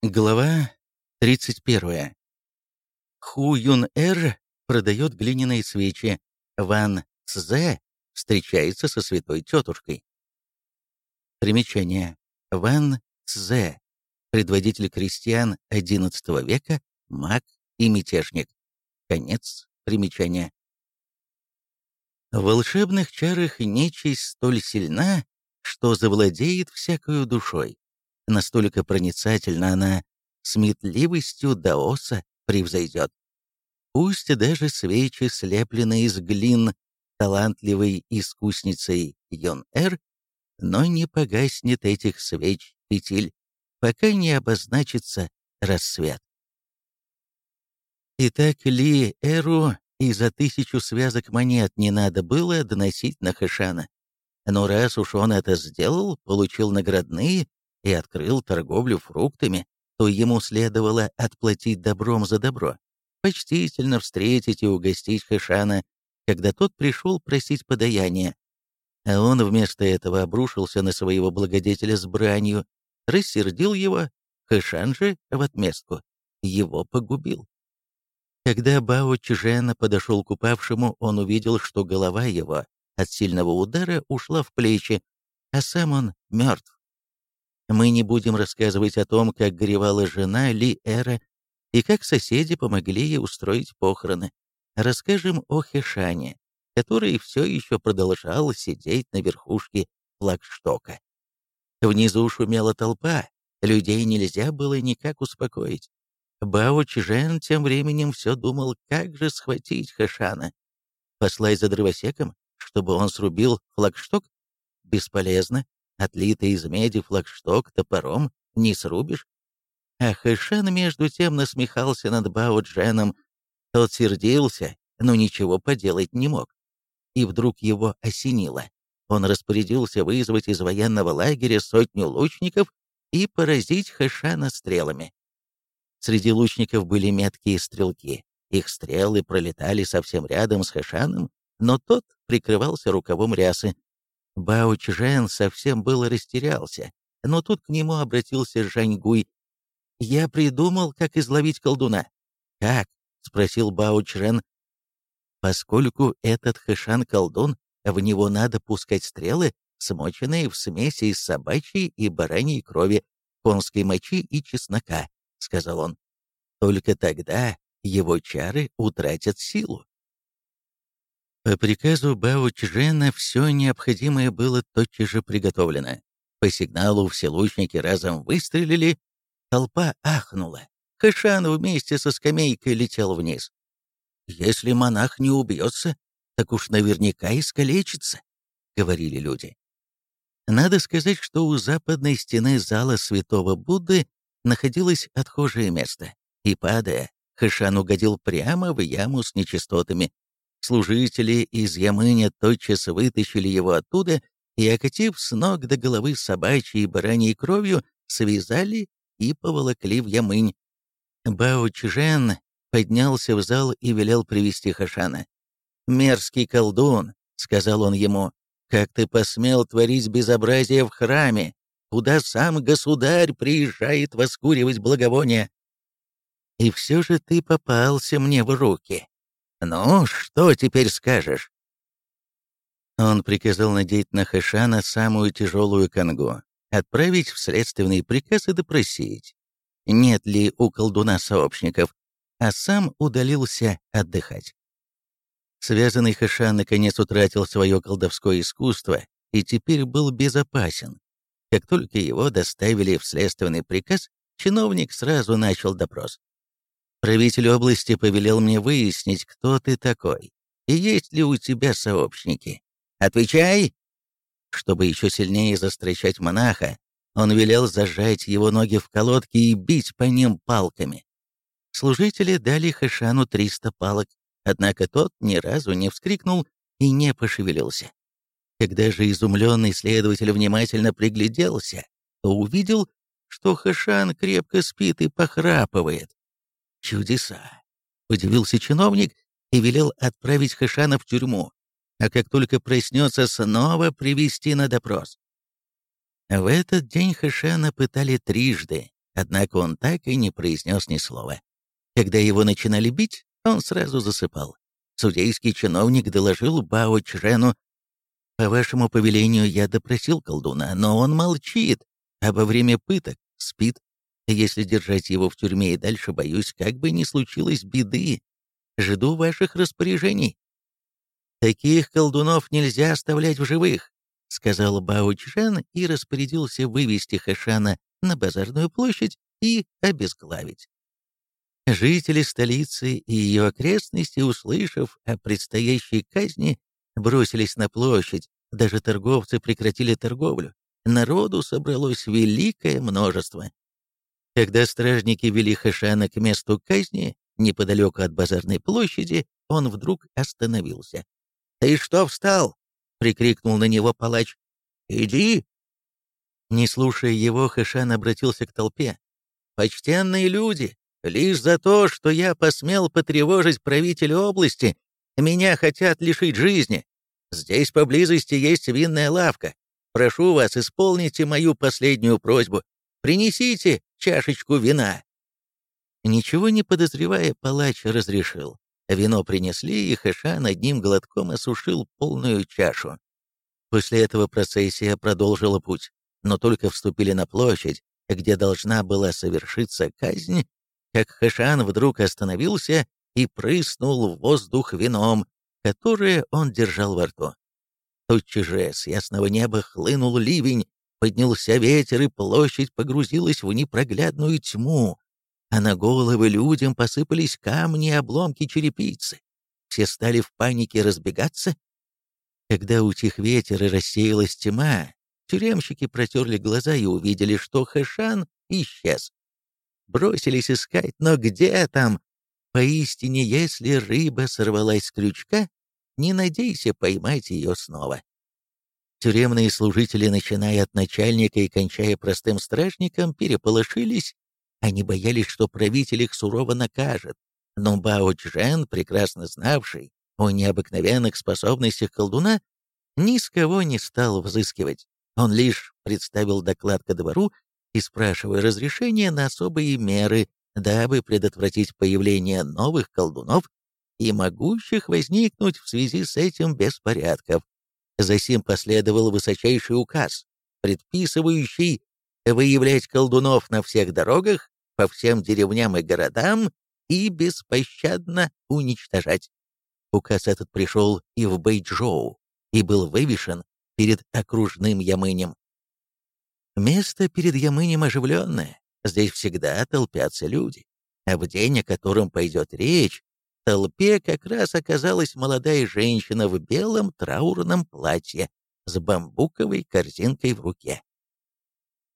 Глава 31. Ху Юн-эр продает глиняные свечи. Ван Цзэ встречается со святой тетушкой. Примечание. Ван Цзэ. Предводитель крестьян XI века, маг и мятежник. Конец примечания. В волшебных чарах нечисть столь сильна, что завладеет всякою душой. Настолько проницательна она, сметливостью Даоса превзойдет. Пусть даже свечи, слепленные из глин талантливой искусницей Йон-Эр, но не погаснет этих свеч фитиль, пока не обозначится рассвет. Итак, Ли Эру и за тысячу связок монет не надо было доносить на Хэшана. Но раз уж он это сделал, получил наградные и открыл торговлю фруктами, то ему следовало отплатить добром за добро, почтительно встретить и угостить Хэшана, когда тот пришел просить подаяния. А он вместо этого обрушился на своего благодетеля с бранью, рассердил его, Хэшан же в отместку его погубил. Когда Бао Чжена подошел к упавшему, он увидел, что голова его от сильного удара ушла в плечи, а сам он мертв. Мы не будем рассказывать о том, как горевала жена Ли Эра и как соседи помогли ей устроить похороны. Расскажем о Хешане, который все еще продолжал сидеть на верхушке флагштока. Внизу шумела толпа, людей нельзя было никак успокоить. Бао Чжен тем временем все думал, как же схватить Хэшана. Послать за дровосеком, чтобы он срубил флагшток? Бесполезно, Отлитый из меди флагшток топором не срубишь. А Хэшан между тем насмехался над Бао Дженом. Тот сердился, но ничего поделать не мог. И вдруг его осенило. Он распорядился вызвать из военного лагеря сотню лучников и поразить Хэшана стрелами. Среди лучников были меткие стрелки. Их стрелы пролетали совсем рядом с Хэшаном, но тот прикрывался рукавом рясы, Бао Чжэн совсем было растерялся, но тут к нему обратился Жаньгуй. «Я придумал, как изловить колдуна». «Как?» — спросил Бао Чжэн. «Поскольку этот хэшан-колдун, в него надо пускать стрелы, смоченные в смеси из собачьей и бараньей крови, конской мочи и чеснока», — сказал он. «Только тогда его чары утратят силу». По приказу Бао Чжена все необходимое было тотчас же приготовлено. По сигналу все лучники разом выстрелили, толпа ахнула. Хэшан вместе со скамейкой летел вниз. «Если монах не убьется, так уж наверняка искалечится», — говорили люди. Надо сказать, что у западной стены зала святого Будды находилось отхожее место, и, падая, Хэшан угодил прямо в яму с нечистотами, Служители из Ямыня тотчас вытащили его оттуда и, окатив с ног до головы собачьей и бараньей кровью, связали и поволокли в Ямынь. Бао Чжен поднялся в зал и велел привести Хашана. «Мерзкий колдун», — сказал он ему, — «как ты посмел творить безобразие в храме, куда сам государь приезжает воскуривать благовония? И все же ты попался мне в руки. «Ну, что теперь скажешь?» Он приказал надеть на Хэшана самую тяжелую конгу, отправить в следственный приказ и допросить, нет ли у колдуна сообщников, а сам удалился отдыхать. Связанный Хэшан наконец утратил свое колдовское искусство и теперь был безопасен. Как только его доставили в следственный приказ, чиновник сразу начал допрос. Правитель области повелел мне выяснить, кто ты такой, и есть ли у тебя сообщники. Отвечай!» Чтобы еще сильнее застречать монаха, он велел зажать его ноги в колодки и бить по ним палками. Служители дали Хэшану 300 палок, однако тот ни разу не вскрикнул и не пошевелился. Когда же изумленный следователь внимательно пригляделся, то увидел, что Хэшан крепко спит и похрапывает. Чудеса! Удивился чиновник и велел отправить Хэшана в тюрьму, а как только проснется, снова привести на допрос. В этот день Хэшана пытали трижды, Однако он так и не произнес ни слова. Когда его начинали бить, он сразу засыпал. Судейский чиновник доложил Бао Чжену, «По вашему повелению я допросил колдуна, но он молчит, а во время пыток спит. Если держать его в тюрьме и дальше, боюсь, как бы ни случилось беды. Жду ваших распоряжений». «Таких колдунов нельзя оставлять в живых», — сказал Бао Чжен и распорядился вывести Хэшана на базарную площадь и обезглавить. Жители столицы и ее окрестностей, услышав о предстоящей казни, бросились на площадь, даже торговцы прекратили торговлю. Народу собралось великое множество. Когда стражники вели Хэшана к месту казни, неподалеку от базарной площади, он вдруг остановился. «Ты что встал?» — прикрикнул на него палач. «Иди!» Не слушая его, Хэшан обратился к толпе. «Почтенные люди, Лишь за то, что я посмел потревожить правителя области, меня хотят лишить жизни. Здесь поблизости есть винная лавка. Прошу вас, исполните мою последнюю просьбу. Принесите чашечку вина». Ничего не подозревая, палач разрешил. Вино принесли, и Хэшан одним глотком осушил полную чашу. После этого процессия продолжила путь, но только вступили на площадь, где должна была совершиться казнь, как Хэшан вдруг остановился и прыснул в воздух вином, которое он держал во рту. Тотчас же с ясного неба хлынул ливень, поднялся ветер, и площадь погрузилась в непроглядную тьму, а на головы людям посыпались камни и обломки черепицы. Все стали в панике разбегаться. Когда утих ветер и рассеялась тьма, тюремщики протерли глаза и увидели, что Хэшан исчез бросились искать, но где там? Поистине, если рыба сорвалась с крючка, не надейся поймать ее снова. Тюремные служители, начиная от начальника и кончая простым стражником, переполошились. Они боялись, что правитель их сурово накажет. Но Бао Чжен, прекрасно знавший о необыкновенных способностях колдуна, ни с кого не стал взыскивать. Он лишь представил доклад ко двору и спрашивая разрешения на особые меры, дабы предотвратить появление новых колдунов и могущих возникнуть в связи с этим беспорядков. Засим последовал высочайший указ, предписывающий выявлять колдунов на всех дорогах, по всем деревням и городам и беспощадно уничтожать. Указ этот пришел и в Бэйчжоу и был вывешен перед окружным Ямынем. Место перед Ямынем оживленное, здесь всегда толпятся люди. А в день, о котором пойдет речь, толпе как раз оказалась молодая женщина в белом траурном платье с бамбуковой корзинкой в руке.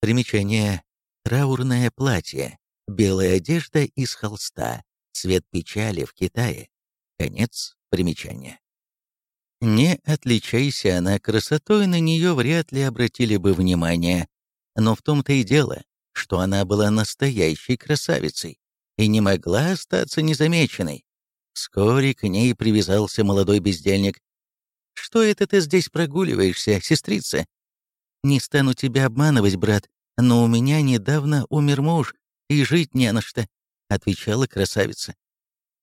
Примечание. Траурное платье. Белая одежда из холста. Цвет печали в Китае. Конец примечания. Не отличайся она красотой, на нее вряд ли обратили бы внимание. Но в том-то и дело, что она была настоящей красавицей и не могла остаться незамеченной. Вскоре к ней привязался молодой бездельник. «Что это ты здесь прогуливаешься, сестрица?» «Не стану тебя обманывать, брат, но у меня недавно умер муж, и жить не на что», — отвечала красавица.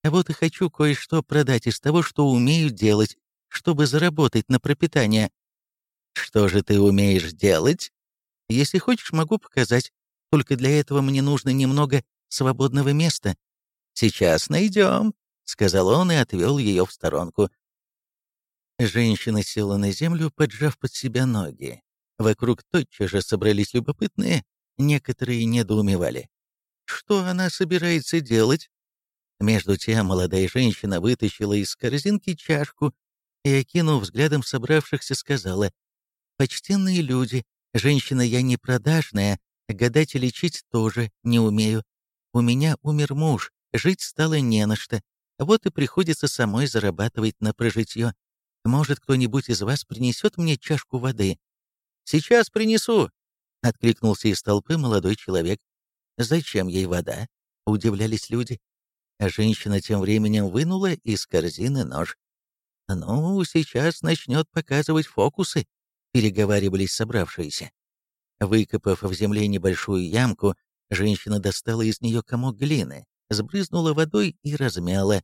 «А вот и хочу кое-что продать из того, что умею делать, чтобы заработать на пропитание». «Что же ты умеешь делать?» Если хочешь, могу показать. Только для этого мне нужно немного свободного места. Сейчас найдем, — сказал он и отвел ее в сторонку. Женщина села на землю, поджав под себя ноги. Вокруг тотчас же собрались любопытные, некоторые недоумевали. Что она собирается делать? Между тем молодая женщина вытащила из корзинки чашку и, окинув взглядом собравшихся, сказала, «Почтенные люди, Женщина я не продажная, гадать и лечить тоже не умею. У меня умер муж, жить стало не на что. Вот и приходится самой зарабатывать на прожитье. Может, кто-нибудь из вас принесет мне чашку воды?» «Сейчас принесу!» — откликнулся из толпы молодой человек. «Зачем ей вода?» — удивлялись люди. А женщина тем временем вынула из корзины нож. «Ну, сейчас начнет показывать фокусы», переговаривались собравшиеся. Выкопав в земле небольшую ямку, Женщина достала из нее комок глины, сбрызнула водой и размяла.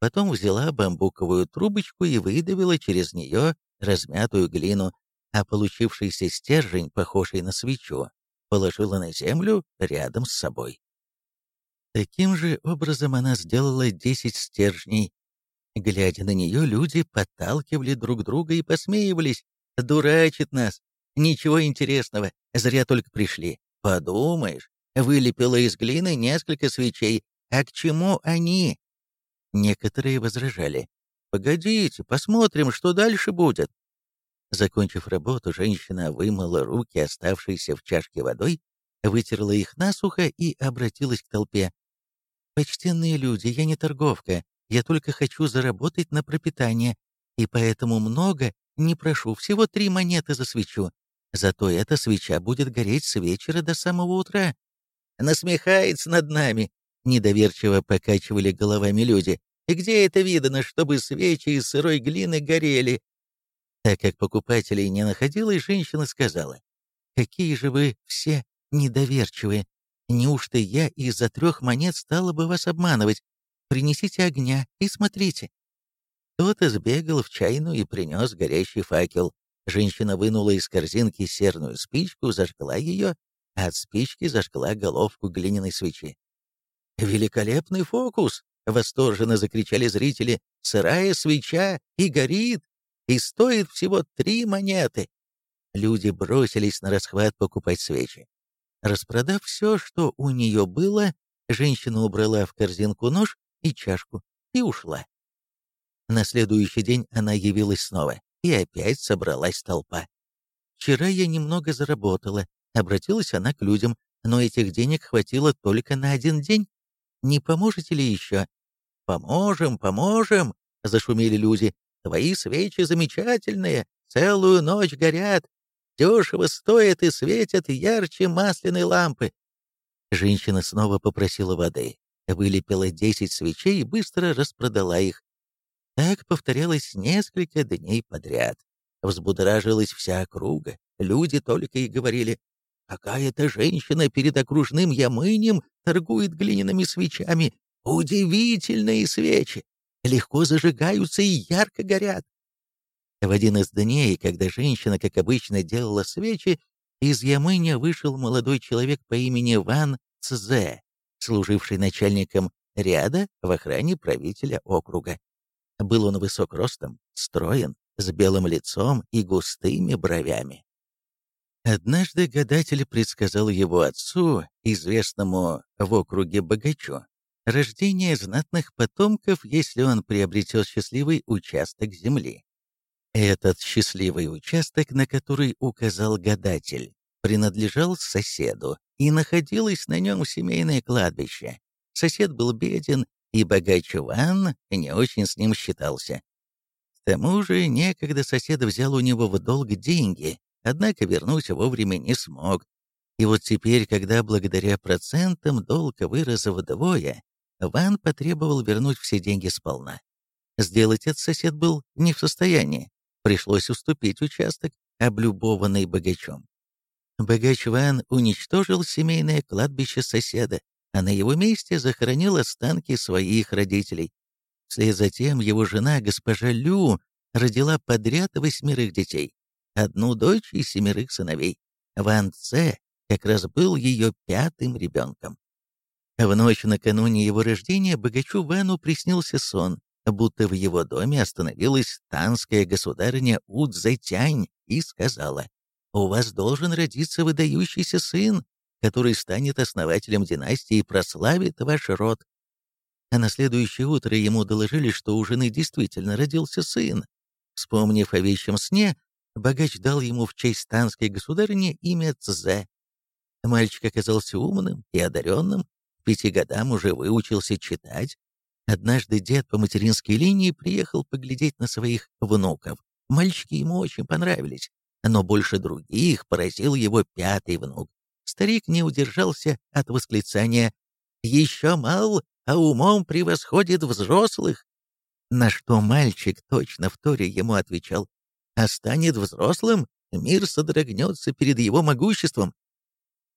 Потом взяла бамбуковую трубочку и выдавила через нее размятую глину, а получившийся стержень, похожий на свечу, положила на землю рядом с собой. Таким же образом она сделала десять стержней. Глядя на нее, люди подталкивали друг друга и посмеивались. «Дурачит нас! Ничего интересного, зря только пришли. Подумаешь, вылепила из глины несколько свечей. А к чему они?» Некоторые возражали. «Погодите, посмотрим, что дальше будет». Закончив работу, женщина вымыла руки, оставшиеся в чашке водой, вытерла их насухо и обратилась к толпе. «Почтенные люди, я не торговка, я только хочу заработать на пропитание, и поэтому много не прошу, всего три монеты за свечу. Зато эта свеча будет гореть с вечера до самого утра». «Насмехается над нами», — недоверчиво покачивали головами люди. «И где это видано, чтобы свечи из сырой глины горели?» Так как покупателей не находилось, женщина сказала, «Какие же вы все недоверчивые! Неужто я из-за трех монет стала бы вас обманывать? Принесите огня и смотрите». Кто-то сбегал в чайную и принес горящий факел. Женщина вынула из корзинки серную спичку, зажгла ее, а от спички зажгла головку глиняной свечи. «Великолепный фокус!» — восторженно закричали зрители. «Сырая свеча и горит! и стоит всего три монеты. Люди бросились на расхват покупать свечи. Распродав все, что у нее было, женщина убрала в корзинку нож и чашку и ушла. На следующий день она явилась снова, и опять собралась толпа. «Вчера я немного заработала», — обратилась она к людям, «но этих денег хватило только на один день. Не поможете ли еще?» «Поможем, поможем», — зашумели люди. Твои свечи замечательные, целую ночь горят, дешево стоят и светят ярче масляной лампы. Женщина снова попросила воды, вылепила десять свечей и быстро распродала их. Так повторялось несколько дней подряд. Взбудоражилась вся округа. Люди только и говорили, «Какая-то женщина перед окружным ямынем торгует глиняными свечами. Удивительные свечи! легко зажигаются и ярко горят. В один из дней, когда женщина, как обычно, делала свечи, из Ямыня вышел молодой человек по имени Ван Цзе, служивший начальником ряда в охране правителя округа. Был он высок ростом, строен, с белым лицом и густыми бровями. Однажды гадатель предсказал его отцу, известному в округе богачу, рождение знатных потомков, если он приобретет счастливый участок земли. Этот счастливый участок, на который указал гадатель, принадлежал соседу, и находилось на нем семейное кладбище. Сосед был беден, и богач Иван не очень с ним считался. К тому же некогда сосед взял у него в долг деньги, однако вернуть вовремя не смог. И вот теперь, когда благодаря процентам долг вырос вдвое, Ван потребовал вернуть все деньги сполна. Сделать это сосед был не в состоянии. Пришлось уступить участок, облюбованный богачом. Богач Ван уничтожил семейное кладбище соседа, а на его месте захоронил останки своих родителей. Вслед за тем его жена, госпожа Лю, родила подряд восьмерых детей, одну дочь и семерых сыновей. Ван Це как раз был ее пятым ребенком. В ночь накануне его рождения богачу Вану приснился сон, будто в его доме остановилась танская государыня Удзетянь и сказала, «У вас должен родиться выдающийся сын, который станет основателем династии и прославит ваш род». А на следующее утро ему доложили, что у жены действительно родился сын. Вспомнив о вещем сне, богач дал ему в честь танской государыни имя Цзэ. Мальчик оказался умным и одаренным, пяти годам уже выучился читать. Однажды дед по материнской линии приехал поглядеть на своих внуков. Мальчики ему очень понравились, но больше других поразил его пятый внук. Старик не удержался от восклицания «Еще мал, а умом превосходит взрослых!» На что мальчик точно в торе ему отвечал «А станет взрослым, мир содрогнется перед его могуществом».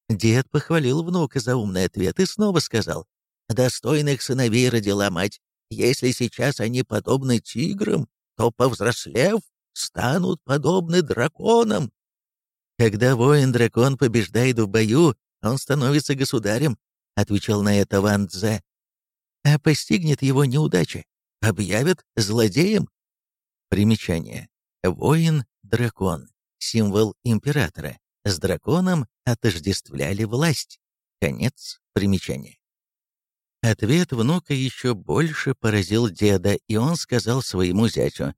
Дед похвалил внука за умный ответ и снова сказал, «Достойных сыновей родила мать. Если сейчас они подобны тиграм, то, повзрослев, станут подобны драконам». «Когда воин-дракон побеждает в бою, он становится государем», — отвечал на это Ван Дзе. «А постигнет его неудача, объявят злодеем». Примечание. Воин-дракон. Символ императора. С драконом отождествляли власть. Конец примечания. Ответ внука еще больше поразил деда, и он сказал своему зятю.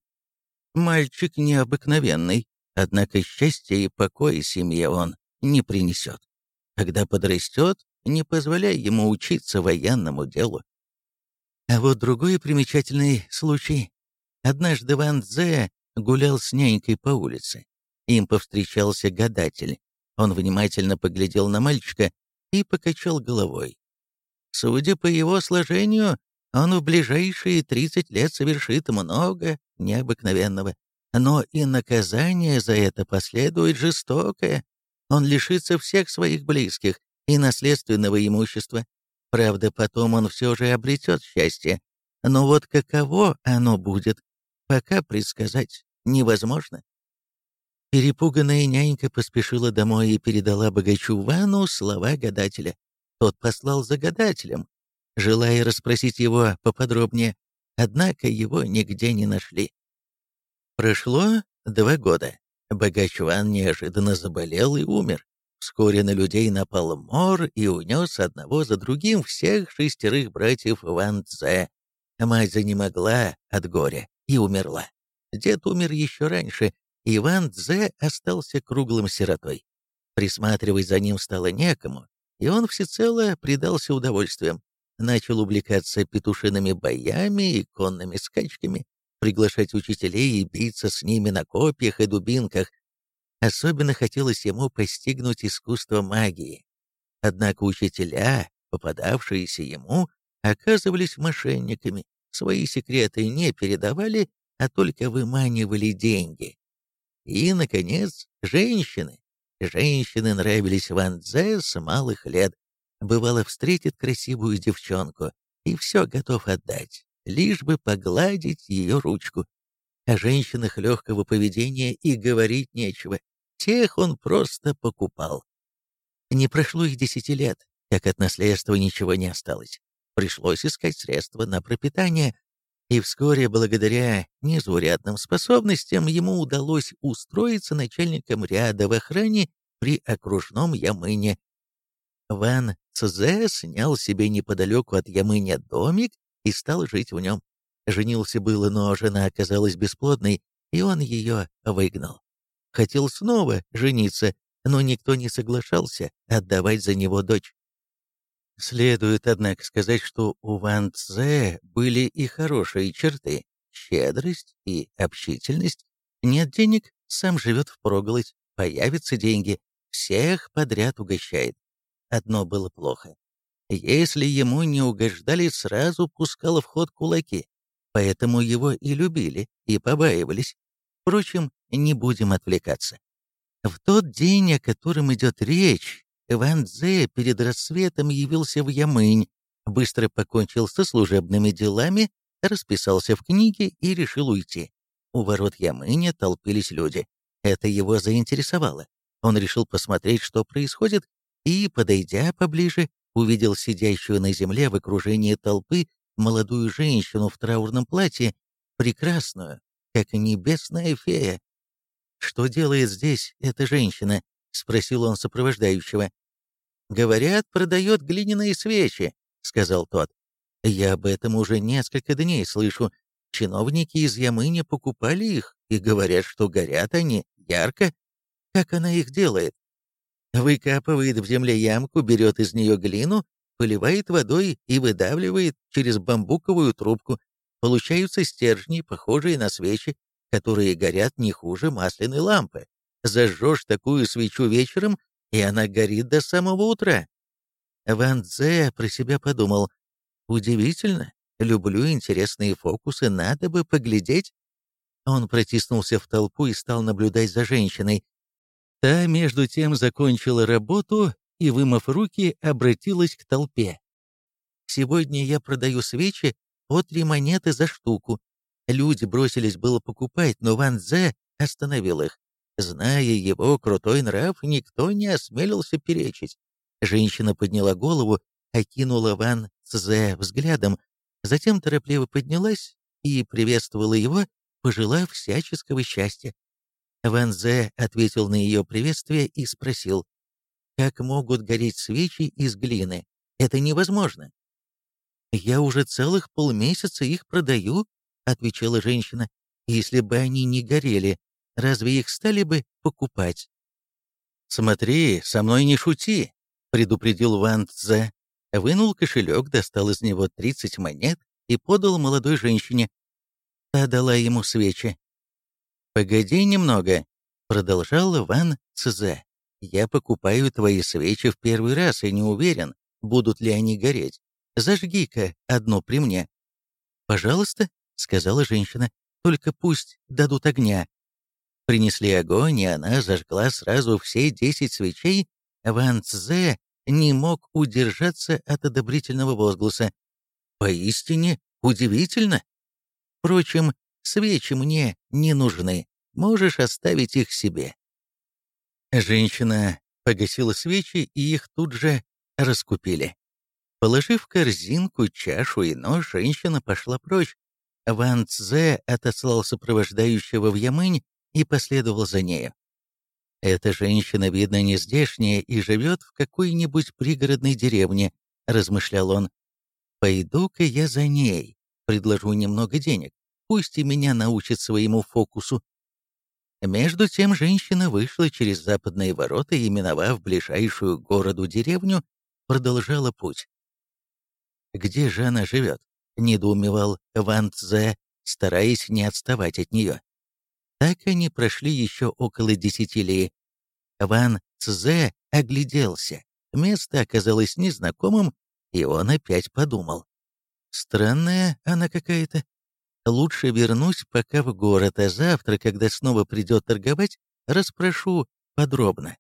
«Мальчик необыкновенный, однако счастья и покоя семье он не принесет. Когда подрастет, не позволяй ему учиться военному делу». А вот другой примечательный случай. Однажды Ван Дзе гулял с нянькой по улице. Им повстречался гадатель. Он внимательно поглядел на мальчика и покачал головой. Судя по его сложению, он в ближайшие 30 лет совершит много необыкновенного. Но и наказание за это последует жестокое. Он лишится всех своих близких и наследственного имущества. Правда, потом он все же обретет счастье. Но вот каково оно будет, пока предсказать невозможно. Перепуганная нянька поспешила домой и передала богачу Вану слова гадателя. Тот послал за гадателем, желая расспросить его поподробнее, однако его нигде не нашли. Прошло два года. Богач Ван неожиданно заболел и умер. Вскоре на людей напал мор и унес одного за другим всех шестерых братьев Ван Цзэ. Мать занемогла от горя и умерла. Дед умер еще раньше, Иван Дзе остался круглым сиротой. Присматривать за ним стало некому, и он всецело предался удовольствиям. Начал увлекаться петушиными боями и конными скачками, приглашать учителей и биться с ними на копьях и дубинках. Особенно хотелось ему постигнуть искусство магии. Однако учителя, попадавшиеся ему, оказывались мошенниками, свои секреты не передавали, а только выманивали деньги. И, наконец, женщины. Женщины нравились Ван Дзе с малых лет. Бывало, встретит красивую девчонку и все готов отдать, лишь бы погладить ее ручку. О женщинах легкого поведения и говорить нечего. Тех он просто покупал. Не прошло их десяти лет, как от наследства ничего не осталось. Пришлось искать средства на пропитание, и вскоре, благодаря незаурядным способностям, ему удалось устроиться начальником ряда в охране при окружном Ямыне. Ван Цзе снял себе неподалеку от Ямыня домик и стал жить в нем. Женился было, но жена оказалась бесплодной, и он ее выгнал. Хотел снова жениться, но никто не соглашался отдавать за него дочь. Следует, однако, сказать, что у Ван Цзэ были и хорошие черты, щедрость и общительность. Нет денег, сам живет впроголодь, появятся деньги, всех подряд угощает. Одно было плохо. Если ему не угождали, сразу пускал в ход кулаки, поэтому его и любили, и побаивались. Впрочем, не будем отвлекаться. В тот день, о котором идет речь, Ван Дзе перед рассветом явился в Ямынь, быстро покончил со служебными делами, расписался в книге и решил уйти. У ворот Ямыня толпились люди. Это его заинтересовало. Он решил посмотреть, что происходит, и, подойдя поближе, увидел сидящую на земле в окружении толпы молодую женщину в траурном платье, прекрасную, как небесная фея. «Что делает здесь эта женщина?» — спросил он сопровождающего. «Говорят, продает глиняные свечи», — сказал тот. «Я об этом уже несколько дней слышу. Чиновники из Ямыни покупали их и говорят, что горят они ярко. Как она их делает? Выкапывает в земле ямку, берет из нее глину, поливает водой и выдавливает через бамбуковую трубку. Получаются стержни, похожие на свечи, которые горят не хуже масляной лампы. Зажжешь такую свечу вечером, и она горит до самого утра. Ван Дзе про себя подумал, удивительно, люблю интересные фокусы, надо бы поглядеть. Он протиснулся в толпу и стал наблюдать за женщиной. Та, между тем, закончила работу и, вымыв руки, обратилась к толпе. «Сегодня я продаю свечи по три монеты за штуку. Люди бросились было покупать, но Ван Дзе остановил их. Зная его крутой нрав, никто не осмелился перечить. Женщина подняла голову, окинула Ван Цзэ взглядом, затем торопливо поднялась и приветствовала его, пожелав всяческого счастья. Ван Зе ответил на ее приветствие и спросил, «Как могут гореть свечи из глины? Это невозможно». «Я уже целых полмесяца их продаю», — отвечала женщина. «Если бы они не горели, разве их стали бы покупать?» «Смотри, со мной не шути», — предупредил Ван Цзэ. Вынул кошелек, достал из него 30 монет и подал молодой женщине. Та дала ему свечи. «Погоди немного», — продолжал Ван Цзэ. «Я покупаю твои свечи в первый раз и не уверен, будут ли они гореть. Зажги-ка одну при мне». «Пожалуйста», — сказала женщина, — «только пусть дадут огня». Принесли огонь, и она зажгла сразу все десять свечей. Ван Цзэ не мог удержаться от одобрительного возгласа. «Поистине удивительно!» Впрочем, свечи мне не нужны, можешь оставить их себе. Женщина погасила свечи, и их тут же раскупили. Положив корзинку чашу и нож, женщина пошла прочь. Ван Цзэ отослал сопровождающего в Ямынь и последовал за нею. Эта женщина, видно, не здешняя и живет в какой-нибудь пригородной деревне, размышлял он. Пойду-ка я за ней, предложу немного денег, пусть и меня научит своему фокусу. Между тем женщина вышла через западные ворота и, миновав ближайшую городу деревню, продолжала путь. «Где же она живет?» — недоумевал Ван Цзэ, стараясь не отставать от нее. Так они прошли еще около десяти ли. Ван Цзэ огляделся. Место оказалось незнакомым, и он опять подумал. Странная она какая-то. Лучше вернусь пока в город, а завтра, когда снова придет торговать, расспрошу подробно.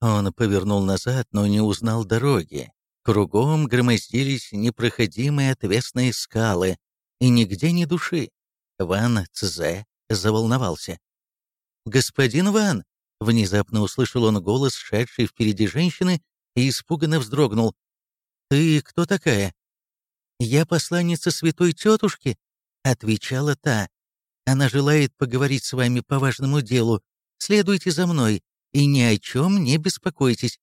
Он повернул назад, но не узнал дороги. Кругом громоздились непроходимые отвесные скалы, и нигде ни души. Ван Цзэ заволновался. «Господин Ван!» — внезапно услышал он голос, шедший впереди женщины, и испуганно вздрогнул. «Ты кто такая?» «Я посланница святой тетушки», — отвечала та. «Она желает поговорить с вами по важному делу. Следуйте за мной и ни о чем не беспокойтесь».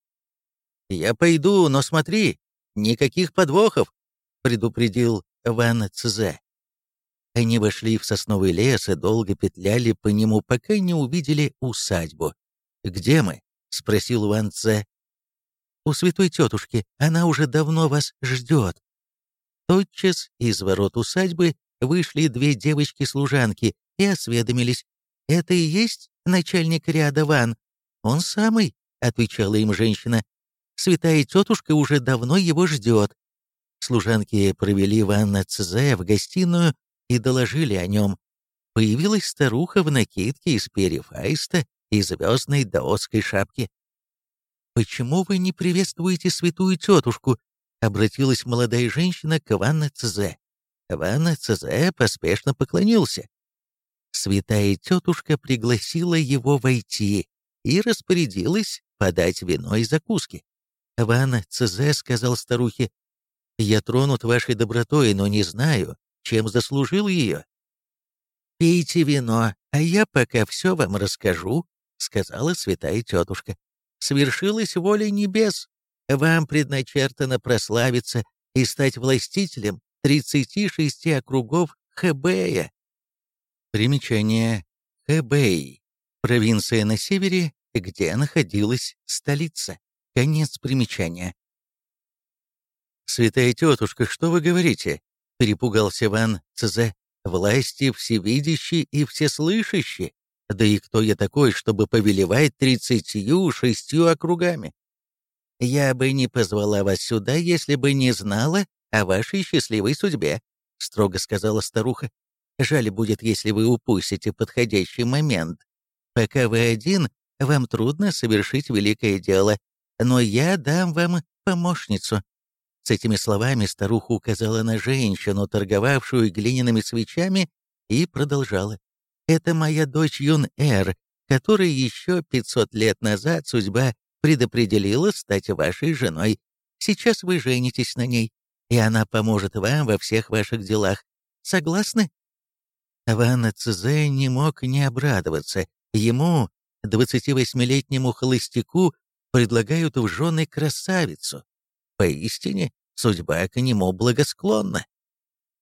«Я пойду, но смотри, никаких подвохов», — предупредил Ван Цзэ. Они вошли в сосновый лес и долго петляли по нему, пока не увидели усадьбу. «Где мы?» — спросил Ван Цзэ. «У святой тетушки. Она уже давно вас ждет». Тотчас из ворот усадьбы вышли две девочки-служанки и осведомились. «Это и есть начальник ряда Ван?» «Он самый», — отвечала им женщина. «Святая тетушка уже давно его ждет». Служанки провели Ванна Цзэ в гостиную и доложили о нем. Появилась старуха в накидке из перьев аиста и звездной даосской шапки. «Почему вы не приветствуете святую тетушку?» — обратилась молодая женщина к Ванне Цезе. Ванна Цезе поспешно поклонился. Святая тетушка пригласила его войти и распорядилась подать вино и закуски. Ванна Цезе сказал старухе, «Я тронут вашей добротой, но не знаю, чем заслужил ее. «Пейте вино, а я пока все вам расскажу», — сказала святая тетушка. «Свершилась воля небес. Вам предначертано прославиться и стать властителем 36 округов Хэбэя». Примечание. Хэбэй. Провинция на севере, где находилась столица. Конец примечания. «Святая тетушка, что вы говорите?» Перепугался Ван Цзе. «Власти всевидящий и всеслышащий. Да и кто я такой, чтобы повелевать тридцатью шестью округами? Я бы не позвала вас сюда, если бы не знала о вашей счастливой судьбе», — строго сказала старуха. «Жаль будет, если вы упустите подходящий момент. Пока вы один, вам трудно совершить великое дело, но я дам вам помощницу». С этими словами старуха указала на женщину, торговавшую глиняными свечами, и продолжала. «Это моя дочь Юн-Эр, которой еще 500 лет назад судьба предопределила стать вашей женой. Сейчас вы женитесь на ней, и она поможет вам во всех ваших делах. Согласны?» Ван Цзэ не мог не обрадоваться. Ему, 28-летнему холостяку, предлагают в жены красавицу. Поистине, судьба к нему благосклонна.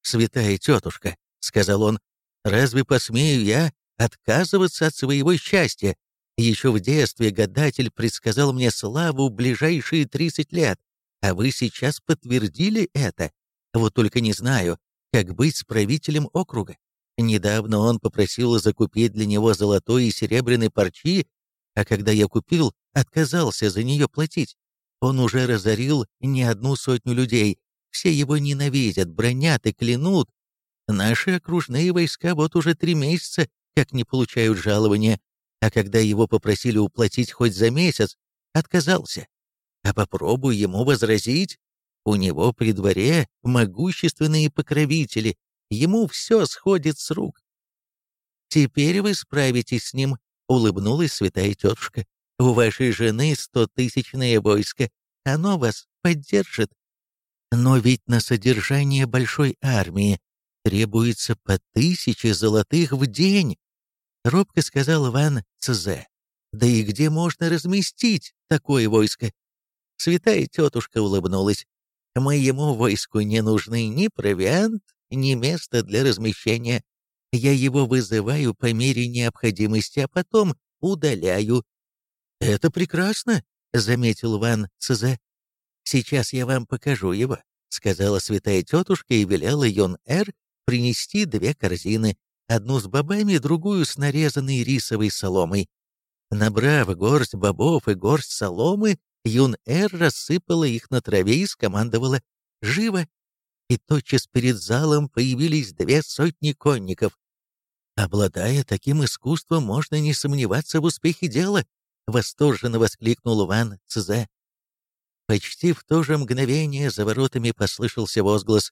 «Святая тетушка», — сказал он, — «разве посмею я отказываться от своего счастья? Еще в детстве гадатель предсказал мне славу в ближайшие 30 лет, а вы сейчас подтвердили это. Вот только не знаю, как быть с правителем округа. Недавно он попросил закупить для него золотой и серебряной парчи, а когда я купил, отказался за нее платить. Он уже разорил не одну сотню людей, все его ненавидят, бронят и клянут. Наши окружные войска вот уже три месяца как не получают жалования, а когда его попросили уплатить хоть за месяц, отказался. А попробуй ему возразить, у него при дворе могущественные покровители, ему все сходит с рук. «Теперь вы справитесь с ним», — улыбнулась святая тетушка. «У вашей жены стотысячное войско, оно вас поддержит. Но ведь на содержание большой армии требуется по тысяче золотых в день», — робко сказал Ван Цзе. «Да и где можно разместить такое войско?» Святая тетушка улыбнулась. Моему войску не нужны ни провиант, ни место для размещения. Я его вызываю по мере необходимости, а потом удаляю. «Это прекрасно», — заметил Ван Цзе. «Сейчас я вам покажу его», — сказала святая тетушка и велела Йон-Эр принести две корзины, одну с бобами, другую с нарезанной рисовой соломой. Набрав горсть бобов и горсть соломы, Юн-Эр рассыпала их на траве и скомандовала «Живо!» И тотчас перед залом появились две сотни конников. «Обладая таким искусством, можно не сомневаться в успехе дела», — восторженно воскликнул Ван Цзэ. Почти в то же мгновение за воротами послышался возглас.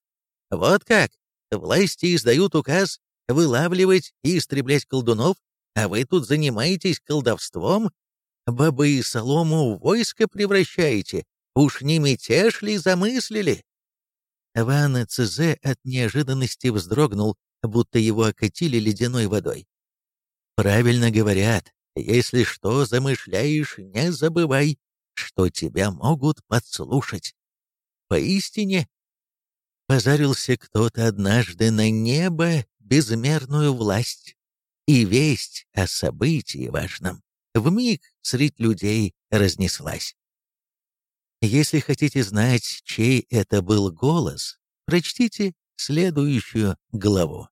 «Вот как! Власти издают указ вылавливать и истреблять колдунов, а вы тут занимаетесь колдовством Бобы и солому в войско превращаете. Уж не мятеж ли замыслили?» Ван Цезе от неожиданности вздрогнул, будто его окатили ледяной водой. «Правильно говорят, если что замышляешь, не забывай, что тебя могут подслушать. Поистине, позарился кто-то однажды на небо безмерную власть, и весть о событии важном вмиг средь людей разнеслась. Если хотите знать, чей это был голос, прочтите следующую главу.